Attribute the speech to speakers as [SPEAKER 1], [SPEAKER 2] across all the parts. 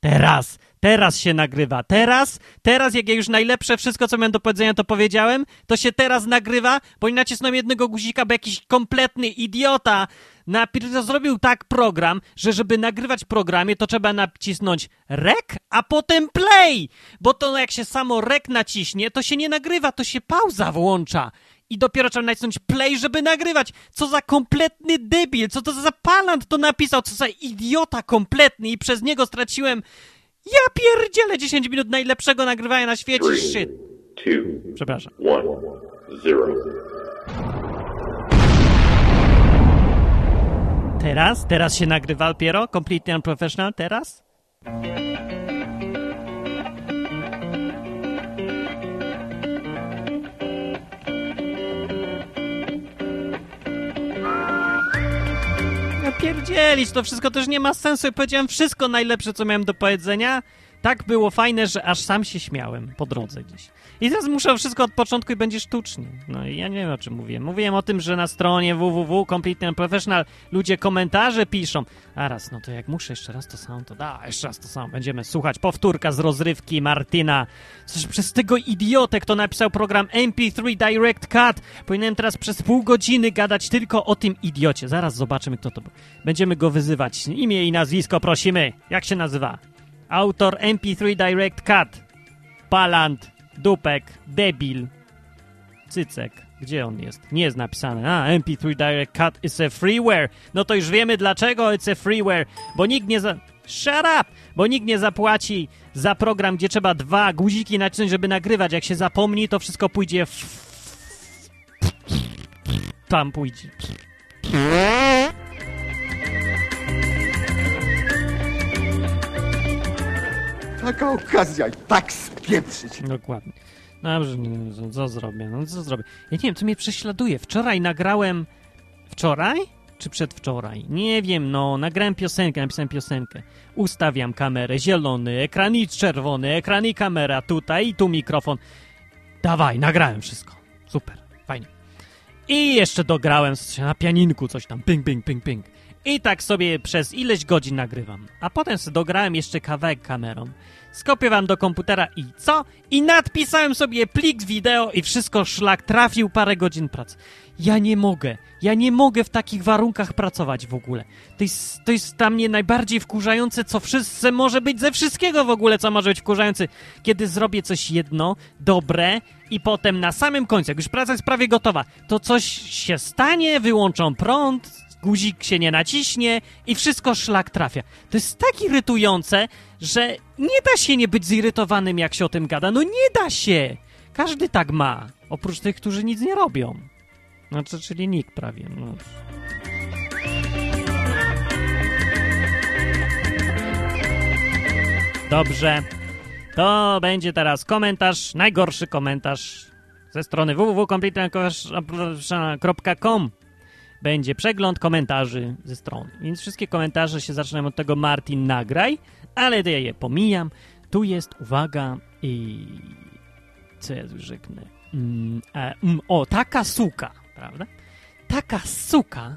[SPEAKER 1] Teraz, teraz się nagrywa. Teraz, teraz, jak ja już najlepsze wszystko, co miałem do powiedzenia, to powiedziałem, to się teraz nagrywa, bo nie nacisnąłem jednego guzika, bo jakiś kompletny idiota napi- zrobił tak program, że żeby nagrywać programie, to trzeba nacisnąć rec, a potem play, bo to jak się samo rec naciśnie, to się nie nagrywa, to się pauza włącza. I dopiero trzeba nacisnąć play, żeby nagrywać. Co za kompletny debil, co to za palant to napisał, co za idiota kompletny i przez niego straciłem, ja pierdzielę 10 minut najlepszego nagrywania na świecie,
[SPEAKER 2] Three,
[SPEAKER 1] shit.
[SPEAKER 2] two,
[SPEAKER 1] Przepraszam.
[SPEAKER 2] one, zero.
[SPEAKER 1] Teraz? Teraz się nagrywa dopiero? Completely unprofessional? Teraz? Pierdzielić, to wszystko też nie ma sensu. Ja powiedziałem wszystko najlepsze, co miałem do powiedzenia. Tak było fajne, że aż sam się śmiałem po drodze gdzieś. I teraz muszę wszystko od początku i będzie sztucznie. No i ja nie wiem o czym mówiłem. Mówiłem o tym, że na stronie www ludzie komentarze piszą. A raz, no to jak muszę jeszcze raz to samo, to da, jeszcze raz to samo. Będziemy słuchać powtórka z rozrywki Martina. Coś przez tego idiotę, kto napisał program MP3 Direct Cut. Powinienem teraz przez pół godziny gadać tylko o tym idiocie. Zaraz zobaczymy, kto to był. Będziemy go wyzywać. Imię i nazwisko prosimy. Jak się nazywa? Autor MP3 Direct Cut. Palant, Dupek, Debil, Cycek. Gdzie on jest? Nie jest napisane. A, MP3 Direct Cut is a freeware. No to już wiemy dlaczego it's a freeware. Bo nikt nie za... Shut up! Bo nikt nie zapłaci za program, gdzie trzeba dwa guziki nacisnąć, żeby nagrywać. Jak się zapomni, to wszystko pójdzie w... Tam pójdzie.
[SPEAKER 3] Taka okazja i tak spieprzyć.
[SPEAKER 1] Dokładnie. Dobrze, nie, co- co zrobię? No co zrobię? Ja nie wiem, co mnie prześladuje. Wczoraj nagrałem... Wczoraj? Czy przedwczoraj? Nie wiem, no, nagrałem piosenkę, napisałem piosenkę. Ustawiam kamerę, zielony, ekranik czerwony, ekran i kamera, tutaj i tu mikrofon. Dawaj, nagrałem wszystko. Super, fajnie. I jeszcze dograłem na pianinku coś tam, ping, ping, ping, ping. I tak sobie przez ileś godzin nagrywam. A potem sobie dograłem jeszcze kawałek kamerą. Skopiowałem do komputera i co? I nadpisałem sobie plik wideo i wszystko szlak trafił parę godzin pracy. Ja nie mogę. Ja nie mogę w takich warunkach pracować w ogóle. To jest, to jest dla mnie najbardziej wkurzające, co wszyscy może być ze wszystkiego w ogóle, co może być wkurzające. Kiedy zrobię coś jedno, dobre i potem na samym końcu, jak już praca jest prawie gotowa, to coś się stanie, wyłączą prąd, guzik się nie naciśnie i wszystko szlak trafia. To jest tak irytujące, że nie da się nie być zirytowanym, jak się o tym gada. No nie da się! Każdy tak ma. Oprócz tych, którzy nic nie robią. Znaczy, czyli nikt prawie. No. Dobrze. To będzie teraz komentarz, najgorszy komentarz ze strony www.completelyunconventional.com będzie przegląd komentarzy ze strony. Więc wszystkie komentarze się zaczynają od tego Martin nagraj, ale ja je pomijam. Tu jest, uwaga, i co ja tu rzeknę? Mm, e, mm, o, taka suka, prawda? Taka suka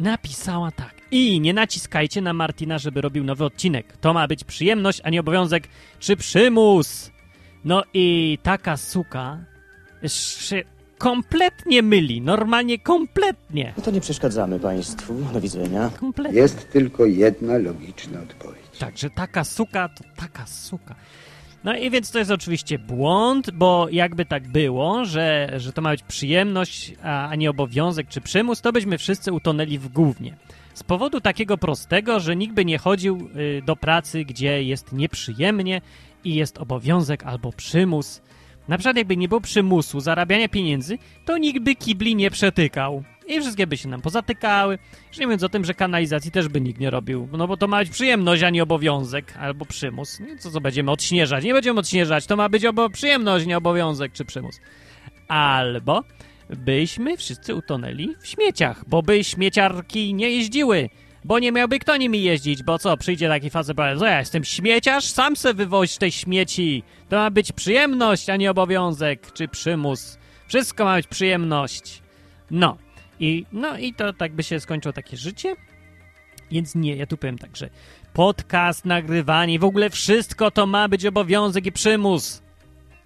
[SPEAKER 1] napisała tak. I nie naciskajcie na Martina, żeby robił nowy odcinek. To ma być przyjemność, a nie obowiązek czy przymus. No i taka suka kompletnie myli. Normalnie kompletnie.
[SPEAKER 4] No to nie przeszkadzamy Państwu. Do widzenia.
[SPEAKER 1] Kompletnie.
[SPEAKER 3] Jest tylko jedna logiczna odpowiedź.
[SPEAKER 1] Także taka suka to taka suka. No i więc to jest oczywiście błąd, bo jakby tak było, że, że to ma być przyjemność, a, a nie obowiązek czy przymus, to byśmy wszyscy utonęli w gównie. Z powodu takiego prostego, że nikt by nie chodził y, do pracy, gdzie jest nieprzyjemnie i jest obowiązek albo przymus. Na przykład jakby nie było przymusu zarabiania pieniędzy, to nikt by kibli nie przetykał. I wszystkie by się nam pozatykały. Już nie mówiąc o tym, że kanalizacji też by nikt nie robił. No bo to ma być przyjemność, a nie obowiązek. Albo przymus. Nie, co, co będziemy odśnieżać? Nie będziemy odśnieżać. To ma być obo przyjemność, nie obowiązek czy przymus. Albo byśmy wszyscy utonęli w śmieciach, bo by śmieciarki nie jeździły. Bo nie miałby kto nimi jeździć, bo co, przyjdzie taki facet, powie, ja jestem śmieciarz, sam se wywoź te śmieci. To ma być przyjemność, a nie obowiązek czy przymus. Wszystko ma być przyjemność. No. I, no i to tak by się skończyło takie życie. Więc nie, ja tu powiem tak, że podcast, nagrywanie, w ogóle wszystko to ma być obowiązek i przymus.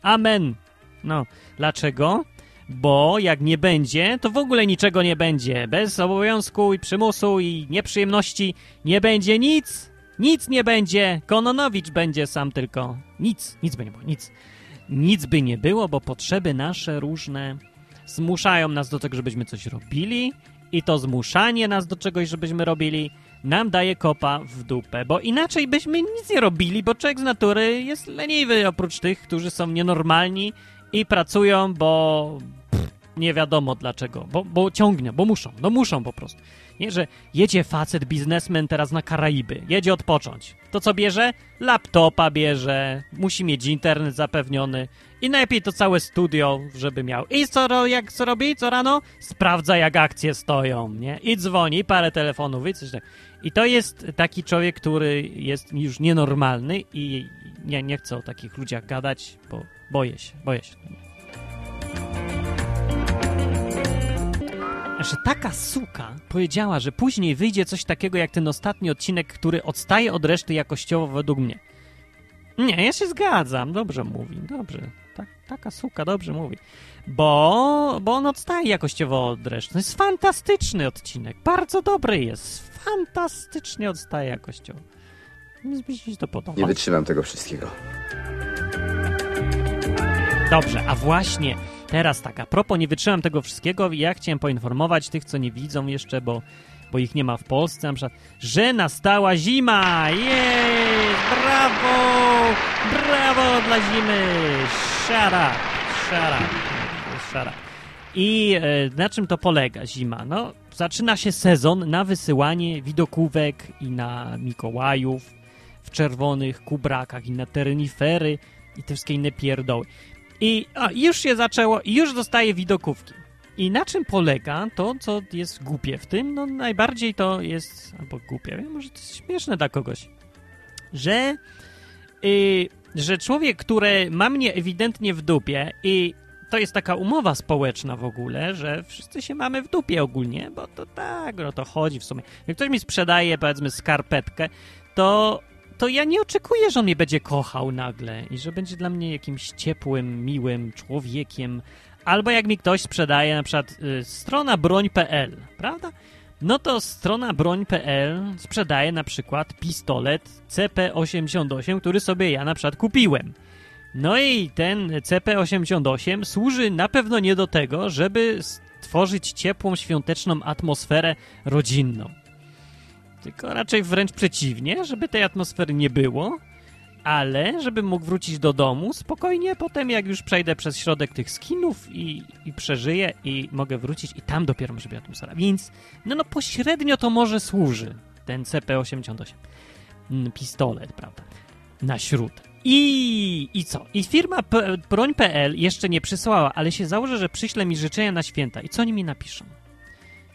[SPEAKER 1] Amen. No, dlaczego? Bo jak nie będzie, to w ogóle niczego nie będzie. Bez obowiązku i przymusu i nieprzyjemności nie będzie nic. Nic nie będzie. Kononowicz będzie sam tylko. Nic, nic by nie było, nic. Nic by nie było, bo potrzeby nasze różne zmuszają nas do tego, żebyśmy coś robili i to zmuszanie nas do czegoś, żebyśmy robili, nam daje kopa w dupę, bo inaczej byśmy nic nie robili, bo człowiek z natury jest leniwy oprócz tych, którzy są nienormalni i pracują, bo pff, nie wiadomo dlaczego, bo, bo ciągnie, bo muszą, no muszą po prostu. Nie, że jedzie facet, biznesmen teraz na Karaiby, jedzie odpocząć. To co bierze? Laptopa bierze, musi mieć internet zapewniony i najlepiej to całe studio, żeby miał. I co, jak, co robi? Co rano? Sprawdza, jak akcje stoją, nie? I dzwoni, parę telefonów i coś tak. I to jest taki człowiek, który jest już nienormalny i nie, nie chcę o takich ludziach gadać, bo boję się, boję się. Że taka suka powiedziała, że później wyjdzie coś takiego jak ten ostatni odcinek, który odstaje od reszty jakościowo według mnie. Nie, ja się zgadzam, dobrze mówi, dobrze. Tak, taka suka dobrze mówi. Bo, bo on odstaje jakościowo od reszty. To jest fantastyczny odcinek, bardzo dobry jest. Fantastycznie odstaje jakościowo. Się to podoba.
[SPEAKER 3] Nie wytrzymam tego wszystkiego.
[SPEAKER 1] Dobrze, a właśnie teraz tak, a propos, nie wytrzymam tego wszystkiego i ja chciałem poinformować tych, co nie widzą jeszcze, bo, bo ich nie ma w Polsce, na przykład, że nastała zima! Jej! Brawo! Brawo dla zimy! Up! Shut up. I e, na czym to polega zima? No, zaczyna się sezon na wysyłanie widokówek i na Mikołajów czerwonych kubrakach i na terenifery i te wszystkie inne pierdoły. I a, już się zaczęło, już dostaję widokówki. I na czym polega to, co jest głupie w tym? No najbardziej to jest, albo głupie, może to jest śmieszne dla kogoś, że, y, że człowiek, który ma mnie ewidentnie w dupie i to jest taka umowa społeczna w ogóle, że wszyscy się mamy w dupie ogólnie, bo to tak, no to chodzi w sumie. Jak ktoś mi sprzedaje, powiedzmy, skarpetkę, to to ja nie oczekuję, że on mnie będzie kochał nagle i że będzie dla mnie jakimś ciepłym, miłym człowiekiem. Albo jak mi ktoś sprzedaje na przykład y, strona broń.pl, prawda? No to strona broń.pl sprzedaje na przykład pistolet CP88, który sobie ja na przykład kupiłem. No i ten CP88 służy na pewno nie do tego, żeby stworzyć ciepłą, świąteczną atmosferę rodzinną tylko raczej wręcz przeciwnie, żeby tej atmosfery nie było, ale żebym mógł wrócić do domu spokojnie potem, jak już przejdę przez środek tych skinów i, i przeżyję i mogę wrócić i tam dopiero może być atmosfera. Więc, no, no pośrednio to może służy ten CP88. Mm, Pistolet, prawda? Na śród. I, I co? I firma broń.pl jeszcze nie przysłała, ale się założę, że przyśle mi życzenia na święta. I co oni mi napiszą?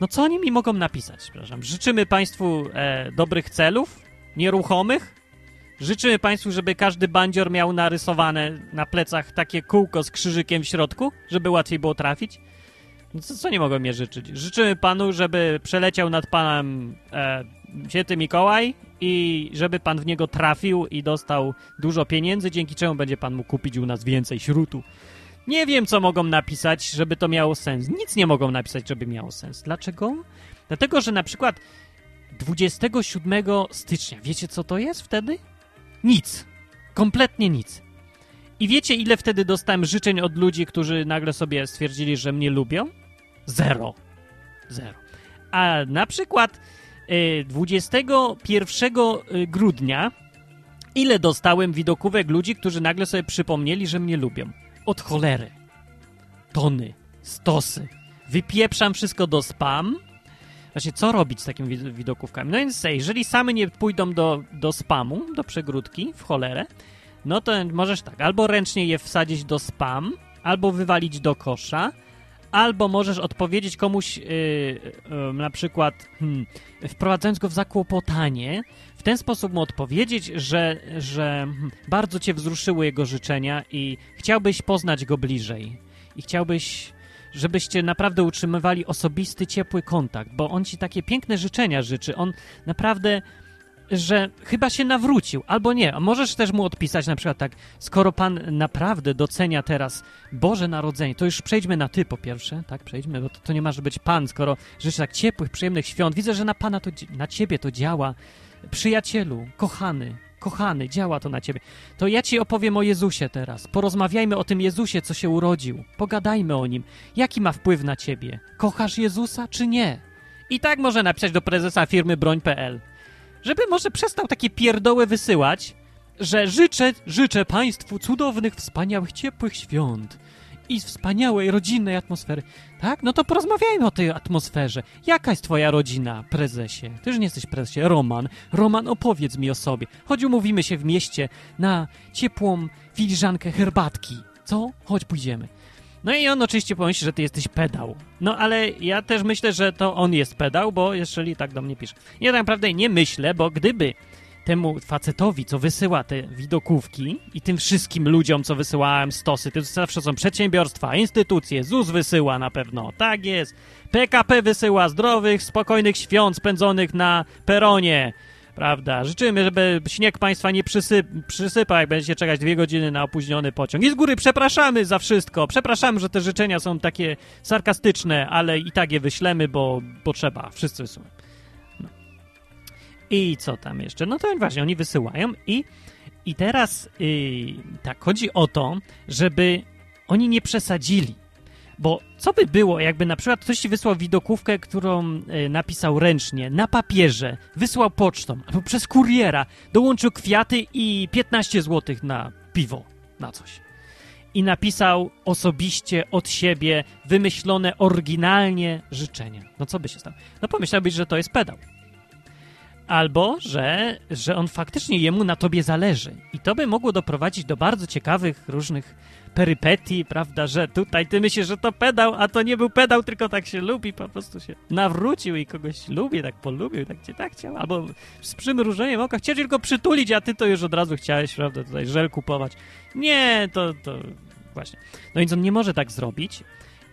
[SPEAKER 1] No co oni mi mogą napisać, przepraszam? Życzymy Państwu e, dobrych celów, nieruchomych. Życzymy Państwu, żeby każdy bandzior miał narysowane na plecach takie kółko z krzyżykiem w środku, żeby łatwiej było trafić. No co, co nie mogą mnie życzyć? Życzymy Panu, żeby przeleciał nad Panem e, Święty Mikołaj i żeby Pan w niego trafił i dostał dużo pieniędzy, dzięki czemu będzie Pan mógł kupić u nas więcej śrutu. Nie wiem, co mogą napisać, żeby to miało sens. Nic nie mogą napisać, żeby miało sens. Dlaczego? Dlatego, że na przykład 27 stycznia, wiecie co to jest wtedy? Nic. Kompletnie nic. I wiecie, ile wtedy dostałem życzeń od ludzi, którzy nagle sobie stwierdzili, że mnie lubią? Zero. Zero. A na przykład y, 21 grudnia ile dostałem widokówek ludzi, którzy nagle sobie przypomnieli, że mnie lubią? Od cholery. Tony, stosy. Wypieprzam wszystko do spam. Właśnie, co robić z takimi wid- widokówkami? No więc, jeżeli same nie pójdą do, do spamu, do przegródki, w cholerę, no to możesz tak, albo ręcznie je wsadzić do spam, albo wywalić do kosza, albo możesz odpowiedzieć komuś yy, yy, na przykład hmm, wprowadzając go w zakłopotanie, w ten sposób mu odpowiedzieć, że, że hmm, bardzo cię wzruszyły jego życzenia i chciałbyś poznać go bliżej. I chciałbyś, żebyście naprawdę utrzymywali osobisty, ciepły kontakt, bo on ci takie piękne życzenia życzy. On naprawdę że chyba się nawrócił, albo nie. A możesz też mu odpisać na przykład tak, skoro pan naprawdę docenia teraz Boże Narodzenie, to już przejdźmy na ty po pierwsze, tak, przejdźmy, bo to, to nie może być pan, skoro życzy tak ciepłych, przyjemnych świąt. Widzę, że na pana to, na ciebie to działa. Przyjacielu, kochany, kochany, działa to na ciebie. To ja ci opowiem o Jezusie teraz. Porozmawiajmy o tym Jezusie, co się urodził. Pogadajmy o nim. Jaki ma wpływ na ciebie? Kochasz Jezusa, czy nie? I tak może napisać do prezesa firmy broń.pl żeby może przestał takie pierdoły wysyłać, że życzę, życzę Państwu cudownych, wspaniałych, ciepłych świąt i wspaniałej rodzinnej atmosfery. Tak? No to porozmawiajmy o tej atmosferze. Jaka jest twoja rodzina, prezesie? Ty już nie jesteś prezesie. Roman. Roman, opowiedz mi o sobie. Chodź, umówimy się w mieście na ciepłą filiżankę herbatki. Co? Chodź, pójdziemy. No i on oczywiście pomyśli, że ty jesteś pedał. No ale ja też myślę, że to on jest pedał, bo jeżeli tak do mnie pisze. Ja tak naprawdę nie myślę, bo gdyby temu facetowi, co wysyła te widokówki i tym wszystkim ludziom, co wysyłałem stosy, to zawsze są przedsiębiorstwa, instytucje, ZUS wysyła na pewno, tak jest. PKP wysyła zdrowych, spokojnych świąt spędzonych na peronie. Prawda? Życzymy, żeby śnieg państwa nie przysyp przysypał, jak będziecie czekać dwie godziny na opóźniony pociąg. I z góry przepraszamy za wszystko. Przepraszamy, że te życzenia są takie sarkastyczne, ale i tak je wyślemy, bo, bo trzeba. Wszyscy wysyłają. No. I co tam jeszcze? No to właśnie, oni wysyłają i, i teraz yy, tak, chodzi o to, żeby oni nie przesadzili. Bo co by było, jakby na przykład ktoś ci wysłał widokówkę, którą y, napisał ręcznie, na papierze, wysłał pocztą, albo przez kuriera, dołączył kwiaty i 15 zł na piwo, na coś. I napisał osobiście od siebie wymyślone oryginalnie życzenia. No co by się stało? No pomyślałbyś, że to jest pedał. Albo, że, że on faktycznie jemu na tobie zależy. I to by mogło doprowadzić do bardzo ciekawych różnych perypetii, prawda, że tutaj ty myślisz, że to pedał, a to nie był pedał, tylko tak się lubi, po prostu się nawrócił i kogoś lubi, tak polubił, tak cię tak chciał, albo z przymrużeniem oka chciał tylko przytulić, a ty to już od razu chciałeś, prawda, tutaj żel kupować. Nie, to, to właśnie. No więc on nie może tak zrobić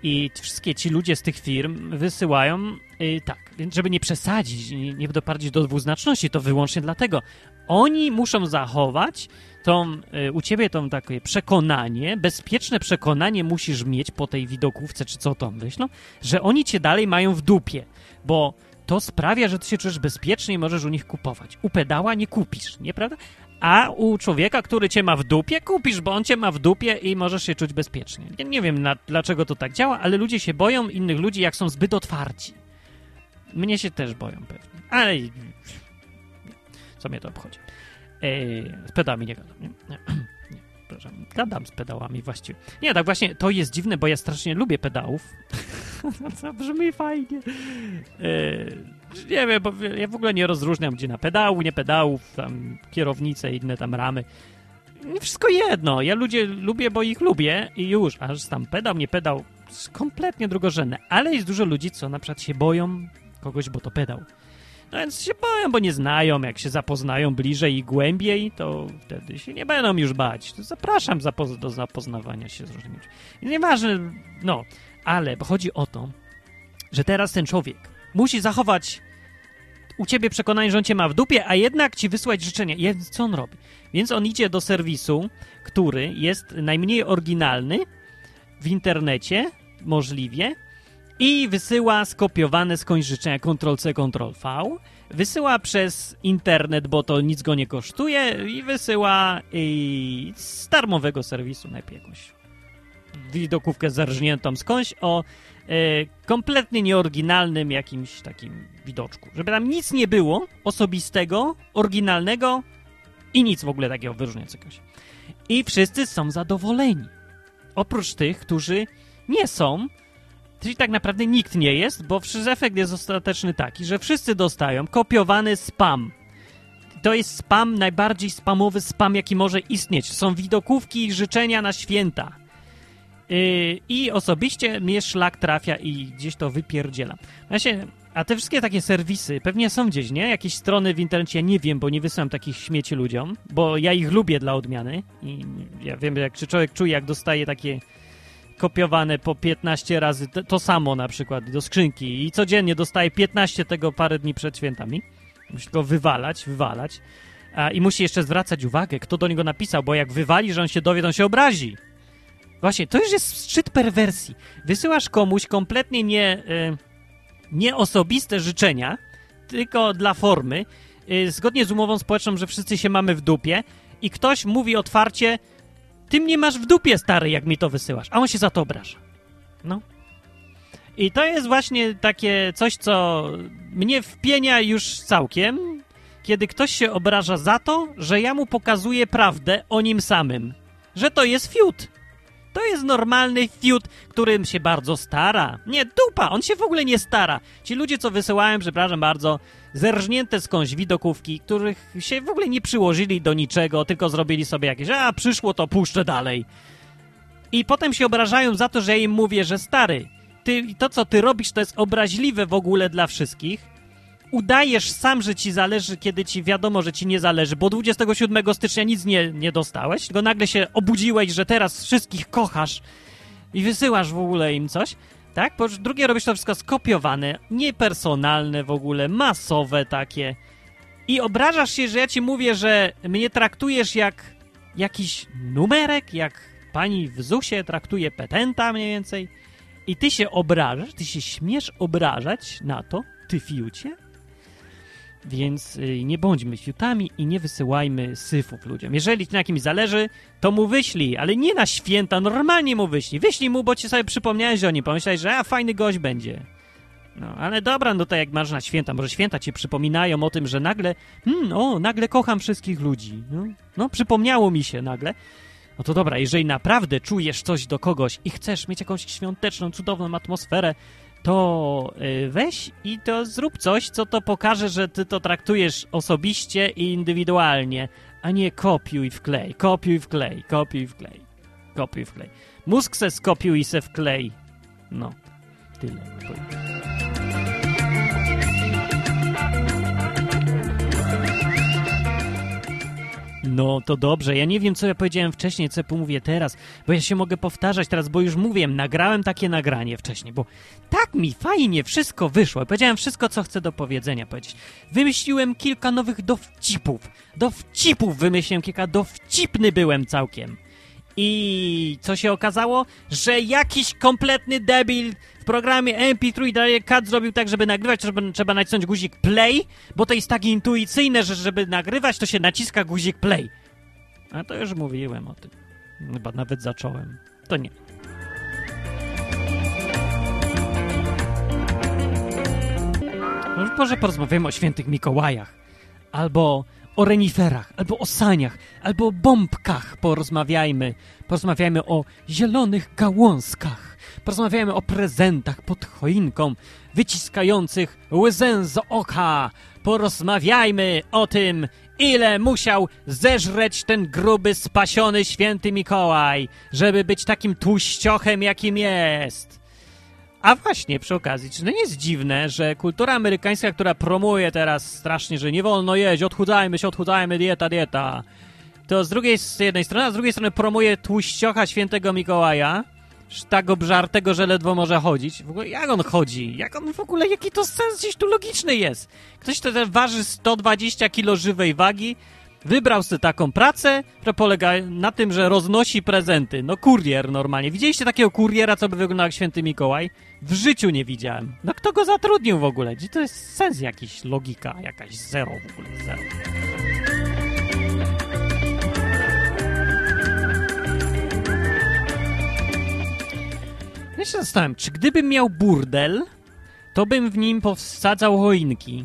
[SPEAKER 1] i wszystkie ci ludzie z tych firm wysyłają yy, tak, więc żeby nie przesadzić, nie, nie doprowadzić do dwuznaczności, to wyłącznie dlatego. Oni muszą zachować tą, y, u ciebie to takie przekonanie, bezpieczne przekonanie musisz mieć po tej widokówce, czy co tam wyślą, że oni cię dalej mają w dupie, bo to sprawia, że ty się czujesz bezpiecznie i możesz u nich kupować. U pedała nie kupisz, nieprawda? A u człowieka, który cię ma w dupie, kupisz, bo on cię ma w dupie i możesz się czuć bezpiecznie. Ja nie wiem, na, dlaczego to tak działa, ale ludzie się boją innych ludzi, jak są zbyt otwarci. Mnie się też boją pewnie, ale co mnie to obchodzi. z pedałami nie gadam, nie? nie. nie przepraszam. Gadam z pedałami właściwie. Nie, tak właśnie, to jest dziwne, bo ja strasznie lubię pedałów. to brzmi fajnie. nie wiem, bo ja w ogóle nie rozróżniam, gdzie na pedału, nie pedałów, tam kierownice i inne tam ramy. Wszystko jedno. Ja ludzie lubię, bo ich lubię i już. Aż tam pedał, nie pedał, kompletnie drugorzędne. Ale jest dużo ludzi, co na przykład się boją kogoś, bo to pedał. No więc się boją, bo nie znają. Jak się zapoznają bliżej i głębiej, to wtedy się nie będą już bać. To zapraszam zapoz do zapoznawania się z różnymi ludźmi. Nieważne, no, ale chodzi o to, że teraz ten człowiek musi zachować u ciebie przekonanie, że on cię ma w dupie, a jednak ci wysłać życzenie. I co on robi? Więc on idzie do serwisu, który jest najmniej oryginalny w internecie, możliwie, i wysyła skopiowane skądś życzenia Ctrl-C, Ctrl-V. Wysyła przez internet, bo to nic go nie kosztuje i wysyła z darmowego serwisu najpierw jakąś widokówkę zerżniętą skądś o e, kompletnie nieoryginalnym jakimś takim widoczku. Żeby tam nic nie było osobistego, oryginalnego i nic w ogóle takiego wyróżniającego się. I wszyscy są zadowoleni. Oprócz tych, którzy nie są, Czyli tak naprawdę nikt nie jest, bo efekt jest ostateczny taki, że wszyscy dostają kopiowany spam. To jest spam, najbardziej spamowy spam, jaki może istnieć. Są widokówki i życzenia na święta. Yy, I osobiście mnie szlak trafia i gdzieś to wypierdzielam. Właśnie, a te wszystkie takie serwisy pewnie są gdzieś, nie? Jakieś strony w internecie, ja nie wiem, bo nie wysyłam takich śmieci ludziom, bo ja ich lubię dla odmiany i ja wiem, jak czy człowiek czuje, jak dostaje takie kopiowane po 15 razy to samo na przykład do skrzynki i codziennie dostaje 15 tego parę dni przed świętami, Musi go wywalać, wywalać. A, I musi jeszcze zwracać uwagę, kto do niego napisał, bo jak wywali, że on się dowie, to on się obrazi. Właśnie, to już jest szczyt perwersji. Wysyłasz komuś kompletnie nie, y, nieosobiste życzenia, tylko dla formy, y, zgodnie z umową społeczną, że wszyscy się mamy w dupie i ktoś mówi otwarcie, ty mnie masz w dupie, stary, jak mi to wysyłasz, a on się za to obraża. No. I to jest właśnie takie coś, co mnie wpienia już całkiem, kiedy ktoś się obraża za to, że ja mu pokazuję prawdę o nim samym. Że to jest fiut. To jest normalny fiut, którym się bardzo stara. Nie, dupa, on się w ogóle nie stara. Ci ludzie, co wysyłałem, przepraszam bardzo, zerżnięte skądś widokówki, których się w ogóle nie przyłożyli do niczego, tylko zrobili sobie jakieś, a przyszło to puszczę dalej. I potem się obrażają za to, że ja im mówię, że stary, ty, to co ty robisz, to jest obraźliwe w ogóle dla wszystkich. Udajesz sam, że ci zależy, kiedy ci wiadomo, że ci nie zależy, bo 27 stycznia nic nie, nie dostałeś, tylko nagle się obudziłeś, że teraz wszystkich kochasz i wysyłasz w ogóle im coś, tak? Po drugie, robisz to wszystko skopiowane, niepersonalne w ogóle, masowe takie. I obrażasz się, że ja ci mówię, że mnie traktujesz jak jakiś numerek, jak pani w ZUS-ie traktuje petenta mniej więcej. I ty się obrażasz, ty się śmiesz obrażać na to, ty fiucie? Więc y, nie bądźmy fiutami i nie wysyłajmy syfów ludziom. Jeżeli na kimś zależy, to mu wyślij, ale nie na święta, normalnie mu wyślij. Wyślij mu, bo ci sobie przypomniałeś o nim, pomyślałeś, że a, fajny gość będzie. No, ale dobra, no to jak masz na święta, może święta ci przypominają o tym, że nagle, hmm, o, nagle kocham wszystkich ludzi. No, no, przypomniało mi się nagle. No to dobra, jeżeli naprawdę czujesz coś do kogoś i chcesz mieć jakąś świąteczną, cudowną atmosferę, to y, weź i to zrób coś, co to pokaże, że ty to traktujesz osobiście i indywidualnie, a nie kopiuj wklej, kopiuj wklej, kopiuj wklej, kopiuj wklej. Mózg se skopiuj i se wklej. No, tyle. No to dobrze. Ja nie wiem, co ja powiedziałem wcześniej, co ja pomówię teraz, bo ja się mogę powtarzać teraz, bo już mówiłem, nagrałem takie nagranie wcześniej, bo tak mi fajnie wszystko wyszło. Powiedziałem wszystko, co chcę do powiedzenia powiedzieć. Wymyśliłem kilka nowych dowcipów. Dowcipów wymyśliłem kilka, dowcipny byłem całkiem. I co się okazało? Że jakiś kompletny debil programie MP3 Direct Cut zrobił tak, żeby nagrywać, to trzeba nacisnąć guzik play, bo to jest tak intuicyjne, że żeby nagrywać, to się naciska guzik play. A to już mówiłem o tym. Chyba nawet zacząłem. To nie. Może porozmawiamy o świętych Mikołajach. Albo o reniferach, albo o saniach, albo o bombkach porozmawiajmy. Porozmawiajmy o zielonych gałązkach. Porozmawiajmy o prezentach pod choinką, wyciskających łzę z oka. Porozmawiajmy o tym, ile musiał zeżreć ten gruby, spasiony święty Mikołaj, żeby być takim tłuściochem, jakim jest. A właśnie, przy okazji, czy to nie jest dziwne, że kultura amerykańska, która promuje teraz strasznie, że nie wolno jeść, odchudzajmy się, odchudzajmy, dieta, dieta, to z drugiej z jednej strony, a z drugiej strony promuje tłuściocha świętego Mikołaja, tak obżartego, że ledwo może chodzić. W ogóle jak on chodzi? Jak on w ogóle, jaki to sens gdzieś tu logiczny jest? Ktoś, kto waży 120 kilo żywej wagi, Wybrał sobie taką pracę, która polega na tym, że roznosi prezenty. No kurier normalnie. Widzieliście takiego kuriera, co by wyglądał jak święty Mikołaj? W życiu nie widziałem. No kto go zatrudnił w ogóle? Gdzie to jest sens jakiś, logika jakaś, zero w ogóle, zero. Się zastanawiam, czy gdybym miał burdel, to bym w nim powsadzał choinki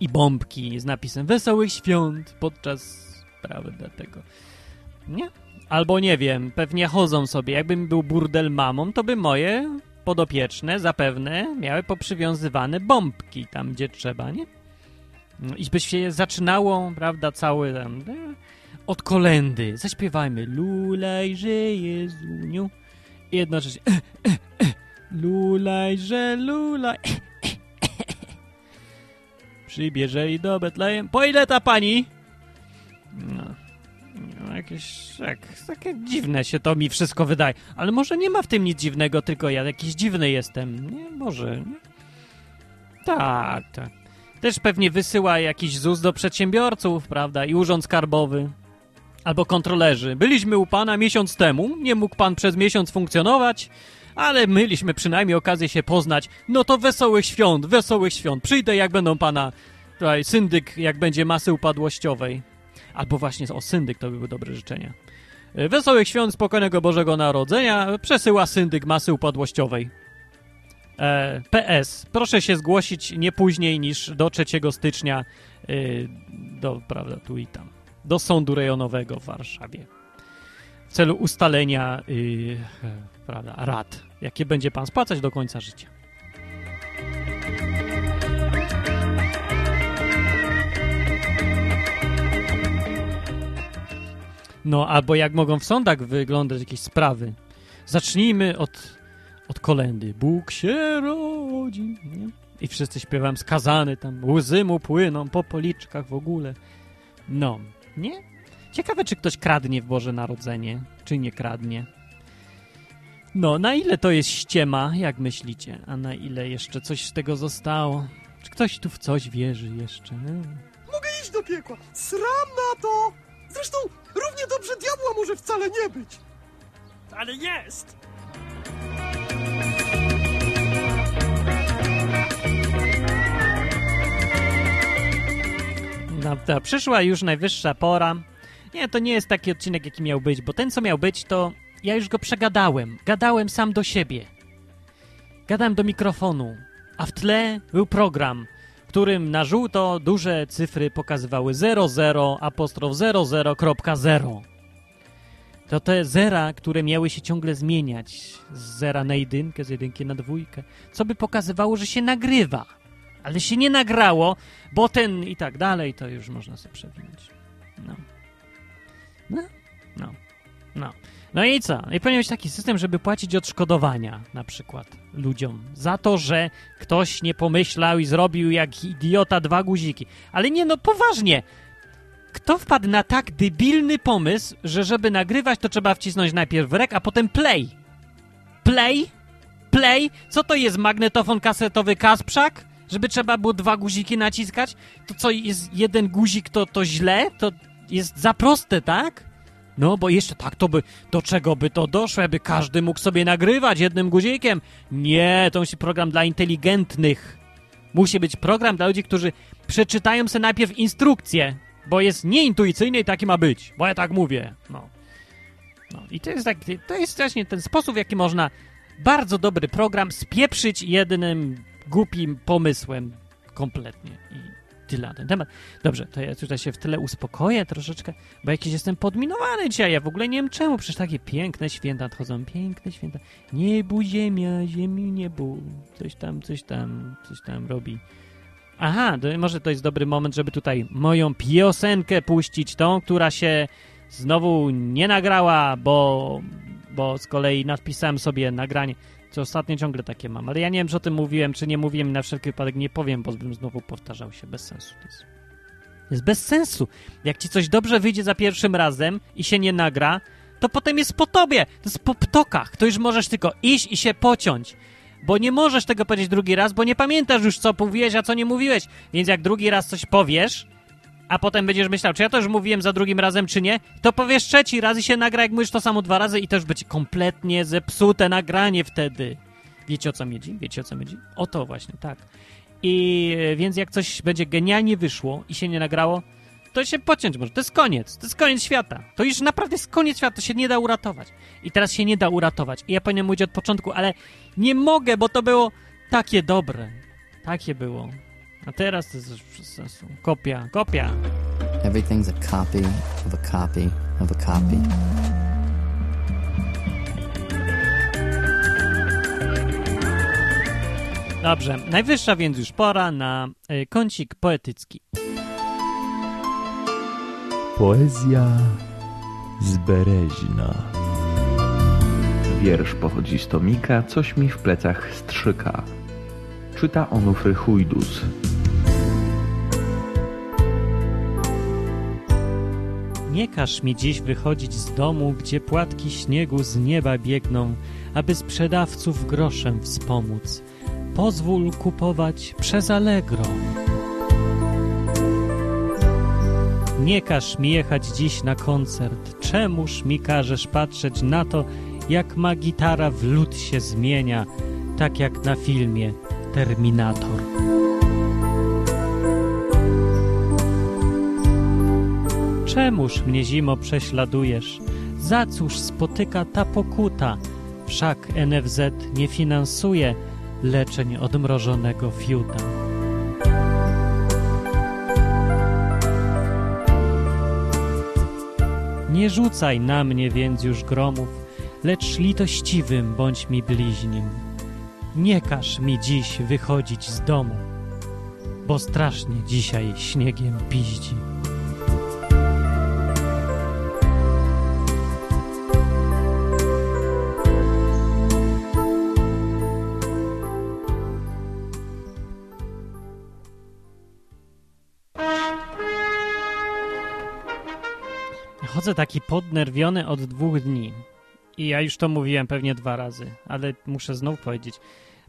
[SPEAKER 1] i bombki z napisem Wesołych Świąt podczas, prawda, tego. Nie? Albo nie wiem, pewnie chodzą sobie. Jakbym był burdel mamą, to by moje podopieczne zapewne miały poprzywiązywane bombki tam, gdzie trzeba, nie? No, I by się zaczynało, prawda, cały tam od kolendy. Zaśpiewajmy Lulaj, że Jezuniu. Jednocześnie Lulaj, że lulaj przybierze i do Betlejem. Po ile ta pani? No, no jakieś, tak, takie dziwne się to mi wszystko wydaje. Ale może nie ma w tym nic dziwnego, tylko ja jakiś dziwny jestem. Nie, może. Tak, tak. Też pewnie wysyła jakiś ZUS do przedsiębiorców, prawda? I urząd skarbowy. Albo kontrolerzy. Byliśmy u pana miesiąc temu, nie mógł pan przez miesiąc funkcjonować, ale mieliśmy przynajmniej okazję się poznać. No to wesołych świąt, wesołych świąt. Przyjdę, jak będą pana tutaj syndyk, jak będzie masy upadłościowej. Albo właśnie o syndyk to by były dobre życzenia. E, Wesołych świąt spokojnego Bożego Narodzenia przesyła syndyk masy upadłościowej. E, PS. Proszę się zgłosić nie później niż do 3 stycznia e, do, prawda, tu i tam, do sądu rejonowego w Warszawie w celu ustalenia y, e, prawda, rat, jakie będzie pan spłacać do końca życia. No, albo jak mogą w sądach wyglądać jakieś sprawy. Zacznijmy od, od kolendy. Bóg się rodzi. Nie? I wszyscy śpiewam skazany tam, łzy mu płyną po policzkach w ogóle. No, nie? Ciekawe, czy ktoś kradnie w Boże Narodzenie, czy nie kradnie. No, na ile to jest ściema, jak myślicie? A na ile jeszcze coś z tego zostało? Czy ktoś tu w coś wierzy jeszcze?
[SPEAKER 3] Mogę iść do piekła. Sram na to! Zresztą równie dobrze diabła może wcale nie być.
[SPEAKER 1] Ale jest! No, to przyszła już najwyższa pora. Nie, to nie jest taki odcinek, jaki miał być, bo ten, co miał być, to ja już go przegadałem. Gadałem sam do siebie. Gadałem do mikrofonu, a w tle był program, którym na żółto duże cyfry pokazywały 00 apostrof 00.0. To te zera, które miały się ciągle zmieniać z zera na jedynkę, z jedynki na dwójkę, co by pokazywało, że się nagrywa. Ale się nie nagrało, bo ten i tak dalej, to już można sobie przewinąć. No. No. No. No. No i co? I powinien być taki system, żeby płacić odszkodowania na przykład ludziom za to, że ktoś nie pomyślał i zrobił jak idiota dwa guziki. Ale nie, no poważnie. Kto wpadł na tak debilny pomysł, że żeby nagrywać, to trzeba wcisnąć najpierw rek, a potem play? Play? Play? Co to jest magnetofon kasetowy Kasprzak? Żeby trzeba było dwa guziki naciskać? To co, jest jeden guzik, to, to źle? To jest za proste, tak? No, bo jeszcze tak to by, do czego by to doszło, aby każdy mógł sobie nagrywać jednym guzikiem? Nie, to musi program dla inteligentnych. Musi być program dla ludzi, którzy przeczytają sobie najpierw instrukcję, bo jest nieintuicyjny i taki ma być, bo ja tak mówię. No. no. I to jest, tak, to jest właśnie ten sposób, w jaki można bardzo dobry program spieprzyć jednym głupim pomysłem kompletnie. I tyle na ten temat. Dobrze, to ja tutaj się w tyle uspokoję troszeczkę, bo jakiś jestem podminowany dzisiaj. Ja w ogóle nie wiem czemu, przecież takie piękne święta nadchodzą. Piękne święta. Niebu ziemia, ziemi niebu. Coś tam, coś tam, coś tam robi. Aha, to może to jest dobry moment, żeby tutaj moją piosenkę puścić, tą, która się znowu nie nagrała, bo, bo z kolei napisałem sobie nagranie, co ostatnio ciągle takie mam, ale ja nie wiem, czy o tym mówiłem, czy nie mówiłem, na wszelki wypadek nie powiem, bo bym znowu powtarzał się, bez sensu to jest. Jest bez sensu. Jak ci coś dobrze wyjdzie za pierwszym razem i się nie nagra, to potem jest po tobie, to jest po ptokach, to już możesz tylko iść i się pociąć. Bo nie możesz tego powiedzieć drugi raz, bo nie pamiętasz już, co mówiłeś, a co nie mówiłeś. Więc jak drugi raz coś powiesz, a potem będziesz myślał, czy ja to już mówiłem za drugim razem, czy nie, to powiesz trzeci raz i się nagra, jak mówisz to samo dwa razy i to już będzie kompletnie zepsute nagranie wtedy. Wiecie o co mi chodzi? Wiecie o co mi chodzi? O to właśnie, tak. I e, więc jak coś będzie genialnie wyszło i się nie nagrało, to się pociąć może. To jest koniec. To jest koniec świata. To już naprawdę jest koniec świata. To się nie da uratować. I teraz się nie da uratować. I ja powinienem mówić od początku, ale nie mogę, bo to było takie dobre. Takie było. A teraz to jest już bez sensu. Kopia, kopia.
[SPEAKER 2] Everything's a copy of a copy of a copy.
[SPEAKER 1] Dobrze. Najwyższa więc już pora na y, kącik poetycki.
[SPEAKER 5] Poezja z Bereźna.
[SPEAKER 6] Wiersz pochodzi z tomika Coś mi w plecach strzyka. Czyta Onufry Hujdus.
[SPEAKER 1] nie każ mi dziś wychodzić z domu, gdzie płatki śniegu z nieba biegną, aby sprzedawców groszem wspomóc. Pozwól kupować przez Allegro. Nie każ mi jechać dziś na koncert, czemuż mi każesz patrzeć na to, jak ma gitara w lód się zmienia, tak jak na filmie Terminator. Czemuż mnie zimo prześladujesz? Za cóż spotyka ta pokuta? Wszak NFZ nie finansuje leczeń odmrożonego fiuta. Nie rzucaj na mnie więc już gromów, lecz litościwym bądź mi bliźnim. Nie każ mi dziś wychodzić z domu, bo strasznie dzisiaj śniegiem piździ. Chodzę taki podnerwiony od dwóch dni. I ja już to mówiłem pewnie dwa razy, ale muszę znów powiedzieć.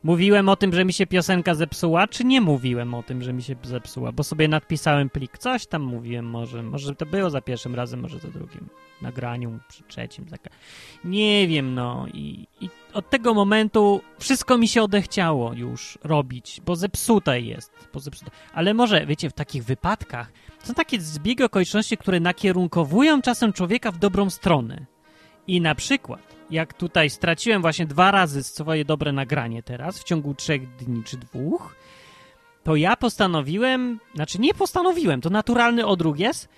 [SPEAKER 1] Mówiłem o tym, że mi się piosenka zepsuła, czy nie mówiłem o tym, że mi się zepsuła? Bo sobie nadpisałem plik, coś tam mówiłem może. Może to było za pierwszym razem, może za drugim nagraniu, przy trzecim. Nie wiem, no. I, I od tego momentu wszystko mi się odechciało już robić, bo zepsute jest. Bo zepsute. Ale może, wiecie, w takich wypadkach są takie zbiegi okoliczności, które nakierunkowują czasem człowieka w dobrą stronę. I na przykład, jak tutaj straciłem właśnie dwa razy swoje dobre nagranie teraz, w ciągu trzech dni czy dwóch, to ja postanowiłem, znaczy nie postanowiłem, to naturalny odruch jest,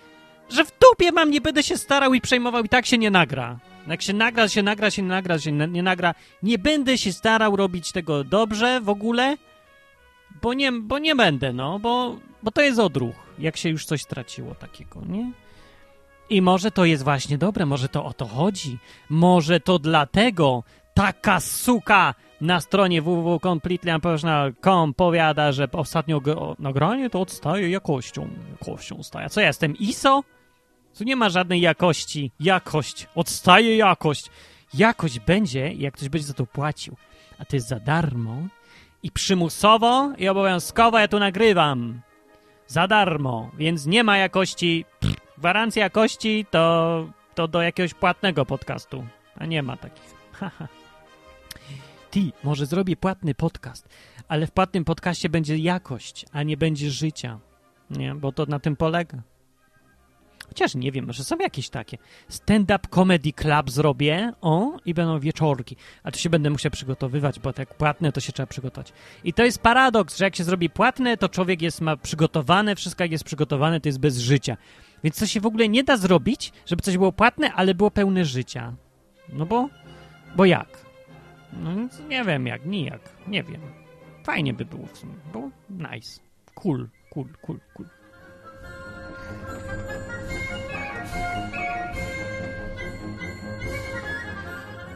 [SPEAKER 1] że w dupie mam, nie będę się starał i przejmował i tak się nie nagra. Jak się nagra, się nagra, się nie nagra, się nie nagra. Nie będę się starał robić tego dobrze w ogóle, bo nie, bo nie będę, no, bo, bo to jest odruch, jak się już coś straciło takiego, nie? I może to jest właśnie dobre, może to o to chodzi. Może to dlatego taka suka na stronie www.completelyunprofessional.com powiada, że ostatnio nagranie to odstaje jakością. Jakością staje. Co ja jestem ISO? Tu nie ma żadnej jakości. Jakość. Odstaje jakość. Jakość będzie, jak ktoś będzie za to płacił. A to jest za darmo i przymusowo i obowiązkowo ja tu nagrywam. Za darmo, więc nie ma jakości. Pff, gwarancja jakości to, to do jakiegoś płatnego podcastu. A nie ma takich. Haha. Ty, może zrobię płatny podcast, ale w płatnym podcaście będzie jakość, a nie będzie życia. Nie, bo to na tym polega. Chociaż nie wiem, może są jakieś takie. Stand-up comedy club zrobię, o, i będą wieczorki. A to się będę musiał przygotowywać, bo tak płatne to się trzeba przygotować. I to jest paradoks, że jak się zrobi płatne, to człowiek jest ma przygotowane, wszystko jak jest przygotowane, to jest bez życia. Więc to się w ogóle nie da zrobić, żeby coś było płatne, ale było pełne życia. No bo, bo jak? No więc nie wiem jak, nijak, nie wiem. Fajnie by było w sumie, bo nice. Cool, cool, cool, cool.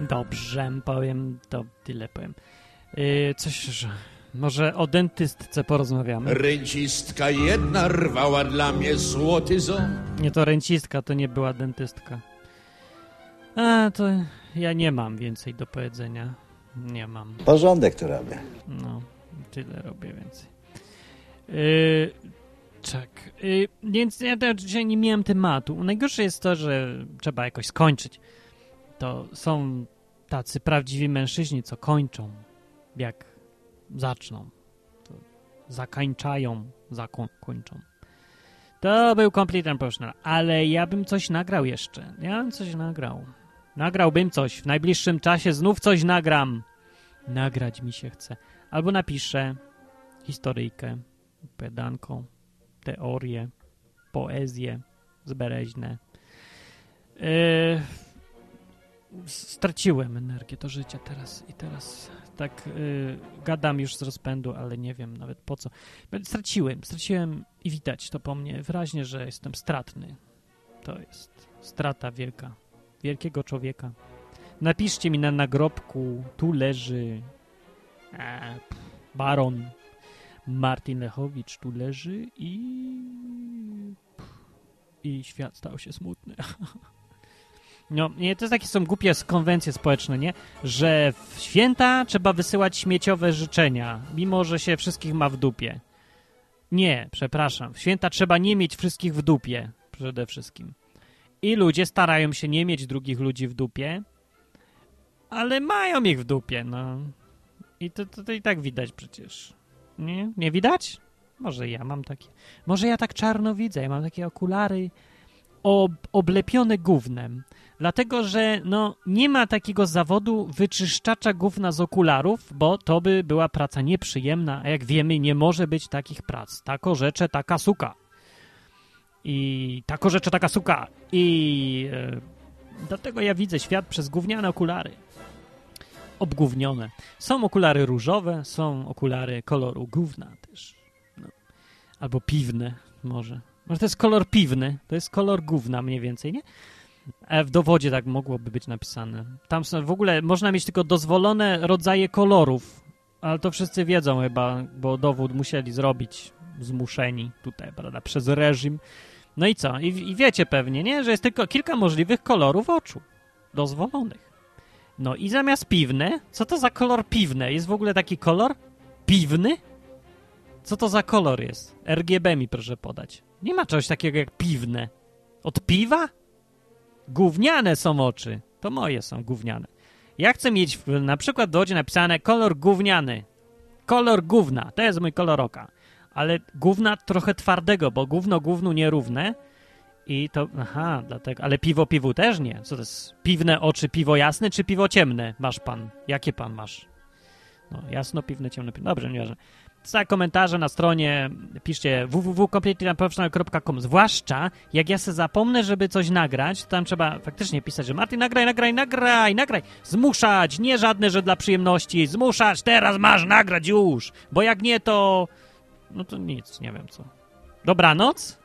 [SPEAKER 1] Dobrze, powiem, to tyle powiem. Yy, coś, że może o dentystce porozmawiamy.
[SPEAKER 7] Rencistka jedna rwała dla mnie złoty ząb.
[SPEAKER 1] Nie, to rencistka, to nie była dentystka. A, to ja nie mam więcej do powiedzenia. Nie mam.
[SPEAKER 8] Porządek tu robię.
[SPEAKER 1] No, tyle robię więcej. Yy, tak. Yy, więc ja też dzisiaj nie miałem tematu. Najgorsze jest to, że trzeba jakoś skończyć. To są tacy prawdziwi mężczyźni, co kończą, jak zaczną. To zakańczają, zakończą. To był Complete Unprofessional, ale ja bym coś nagrał jeszcze. Ja bym coś nagrał. Nagrałbym coś. W najbliższym czasie znów coś nagram. Nagrać mi się chce. Albo napiszę historyjkę, pedanką, teorię, poezję zbereźne. Yy, straciłem energię do życia teraz i teraz tak yy, gadam już z rozpędu, ale nie wiem nawet po co. Straciłem, straciłem i widać to po mnie wyraźnie, że jestem stratny. To jest strata wielka, wielkiego człowieka. Napiszcie mi na nagrobku, tu leży e, baron Martin Lechowicz, tu leży i i świat stał się smutny. No, nie, to jest takie są głupie konwencje społeczne, nie? Że w święta trzeba wysyłać śmieciowe życzenia, mimo że się wszystkich ma w dupie. Nie, przepraszam. W święta trzeba nie mieć wszystkich w dupie. przede wszystkim. I ludzie starają się nie mieć drugich ludzi w dupie, ale mają ich w dupie, no. I to, to, to i tak widać przecież. Nie? Nie widać? Może ja mam takie. Może ja tak czarno widzę. Ja mam takie okulary ob, oblepione gównem. Dlatego, że no, nie ma takiego zawodu wyczyszczacza gówna z okularów, bo to by była praca nieprzyjemna, a jak wiemy, nie może być takich prac. Tako rzecze, taka suka. I tako rzecze, taka suka. I e, dlatego ja widzę świat przez gówniane okulary. Obgównione. Są okulary różowe, są okulary koloru gówna też. No. Albo piwne może. Może to jest kolor piwny, to jest kolor gówna mniej więcej, nie? E, W dowodzie tak mogłoby być napisane. Tam są w ogóle, można mieć tylko dozwolone rodzaje kolorów, ale to wszyscy wiedzą chyba, bo dowód musieli zrobić zmuszeni tutaj, prawda, przez reżim. No i co? I, I wiecie pewnie, nie? Że jest tylko kilka możliwych kolorów oczu. Dozwolonych. No i zamiast piwne, co to za kolor piwne? Jest w ogóle taki kolor? Piwny? Co to za kolor jest? RGB mi proszę podać. Nie ma czegoś takiego jak piwne. Od piwa? Gówniane są oczy. To moje są gówniane. Ja chcę mieć w, na przykład w dowodzie napisane kolor gówniany. Kolor gówna. To jest mój kolor oka. Ale gówna trochę twardego, bo gówno gównu nierówne. I to, aha, dlatego, ale piwo piwu też nie. Co to jest? Piwne oczy, piwo jasne czy piwo ciemne masz pan? Jakie pan masz? No, jasno, piwne, ciemne, piwne. Dobrze, nieważne. Za komentarze na stronie piszcie www.completelyprofessional.com Zwłaszcza jak ja sobie zapomnę, żeby coś nagrać, to tam trzeba faktycznie pisać, że Martin, nagraj, nagraj, nagraj, nagraj. Zmuszać, nie żadne, że dla przyjemności. Zmuszać, teraz masz nagrać już. Bo jak nie, to... No to nic, nie wiem co. Dobranoc.